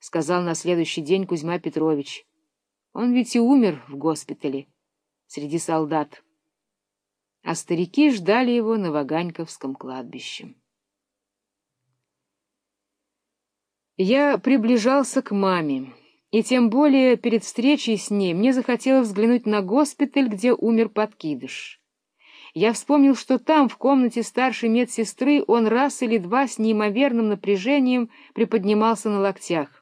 — сказал на следующий день Кузьма Петрович. Он ведь и умер в госпитале, среди солдат. А старики ждали его на Ваганьковском кладбище. Я приближался к маме, и тем более перед встречей с ней мне захотелось взглянуть на госпиталь, где умер подкидыш. Я вспомнил, что там, в комнате старшей медсестры, он раз или два с неимоверным напряжением приподнимался на локтях.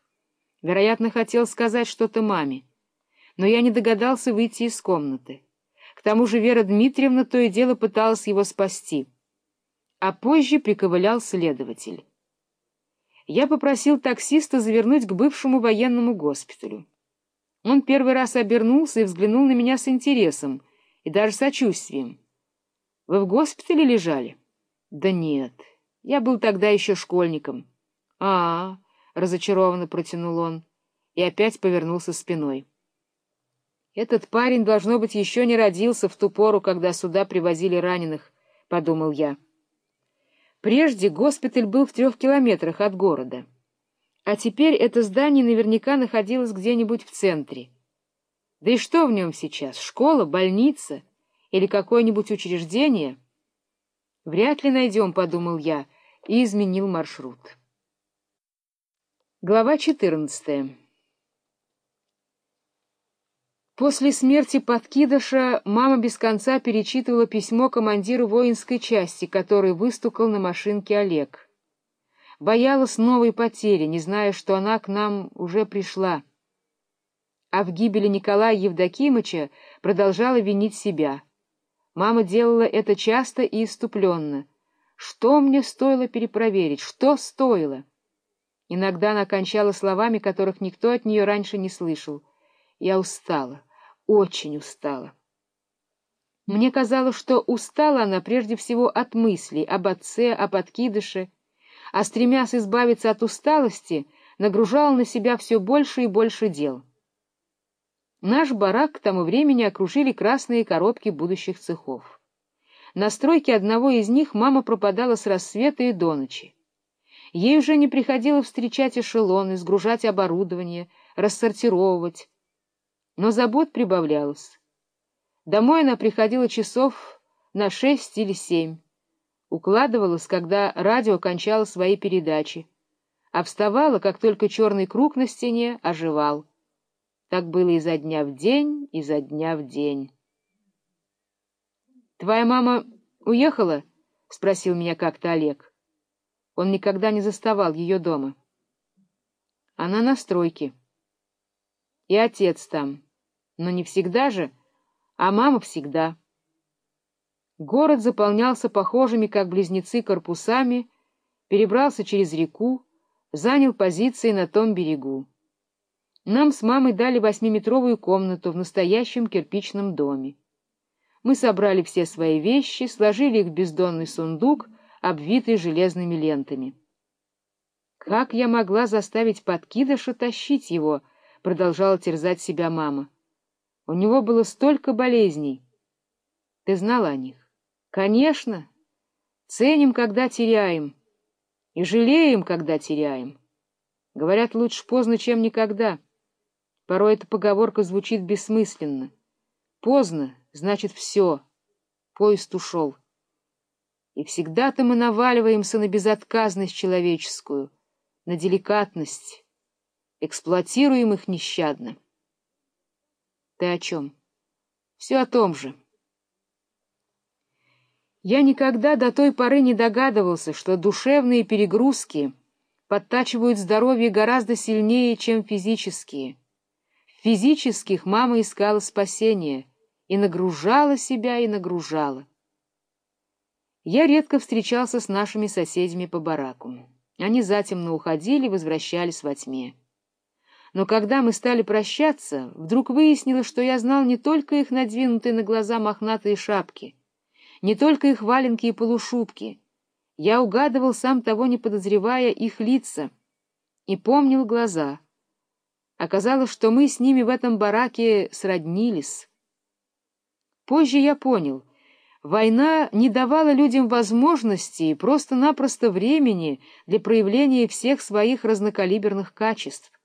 Вероятно, хотел сказать что-то маме. Но я не догадался выйти из комнаты. К тому же Вера Дмитриевна то и дело пыталась его спасти. А позже приковылял следователь я попросил таксиста завернуть к бывшему военному госпиталю. Он первый раз обернулся и взглянул на меня с интересом и даже сочувствием. — Вы в госпитале лежали? — Да нет, я был тогда еще школьником. — А, — разочарованно протянул он и опять повернулся спиной. «Этот парень, должно быть, еще не родился в ту пору, когда сюда привозили раненых», — подумал я. Прежде госпиталь был в трех километрах от города, а теперь это здание наверняка находилось где-нибудь в центре. Да и что в нем сейчас? Школа, больница или какое-нибудь учреждение? Вряд ли найдем, — подумал я, и изменил маршрут. Глава четырнадцатая После смерти подкидыша мама без конца перечитывала письмо командиру воинской части, который выстукал на машинке Олег. Боялась новой потери, не зная, что она к нам уже пришла. А в гибели Николая Евдокимыча продолжала винить себя. Мама делала это часто и иступленно. Что мне стоило перепроверить? Что стоило? Иногда она кончала словами, которых никто от нее раньше не слышал. Я устала очень устала. Мне казалось, что устала она прежде всего от мыслей об отце, о подкидыше, а стремясь избавиться от усталости, нагружала на себя все больше и больше дел. Наш барак к тому времени окружили красные коробки будущих цехов. На стройке одного из них мама пропадала с рассвета и до ночи. Ей уже не приходило встречать эшелоны, сгружать оборудование, рассортировывать, но забот прибавлялось. Домой она приходила часов на шесть или семь, укладывалась, когда радио кончало свои передачи, а вставала, как только черный круг на стене оживал. Так было изо дня в день, изо дня в день. — Твоя мама уехала? — спросил меня как-то Олег. Он никогда не заставал ее дома. — Она на стройке. — И отец там. — но не всегда же, а мама всегда. Город заполнялся похожими, как близнецы, корпусами, перебрался через реку, занял позиции на том берегу. Нам с мамой дали восьмиметровую комнату в настоящем кирпичном доме. Мы собрали все свои вещи, сложили их в бездонный сундук, обвитый железными лентами. «Как я могла заставить подкидыша тащить его?» — продолжала терзать себя мама. У него было столько болезней. Ты знал о них? Конечно. Ценим, когда теряем, и жалеем, когда теряем. Говорят, лучше поздно, чем никогда. Порой эта поговорка звучит бессмысленно. Поздно, значит, все. Поезд ушел. И всегда-то мы наваливаемся на безотказность человеческую, на деликатность, эксплуатируем их нещадно. Ты о чем? Все о том же. Я никогда до той поры не догадывался, что душевные перегрузки подтачивают здоровье гораздо сильнее, чем физические. В физических мама искала спасения и нагружала себя, и нагружала. Я редко встречался с нашими соседями по бараку. Они затемно уходили, возвращались во тьме. Но когда мы стали прощаться, вдруг выяснилось, что я знал не только их надвинутые на глаза мохнатые шапки, не только их валенки и полушубки. Я угадывал, сам того не подозревая, их лица и помнил глаза. Оказалось, что мы с ними в этом бараке сроднились. Позже я понял, война не давала людям возможности и просто-напросто времени для проявления всех своих разнокалиберных качеств.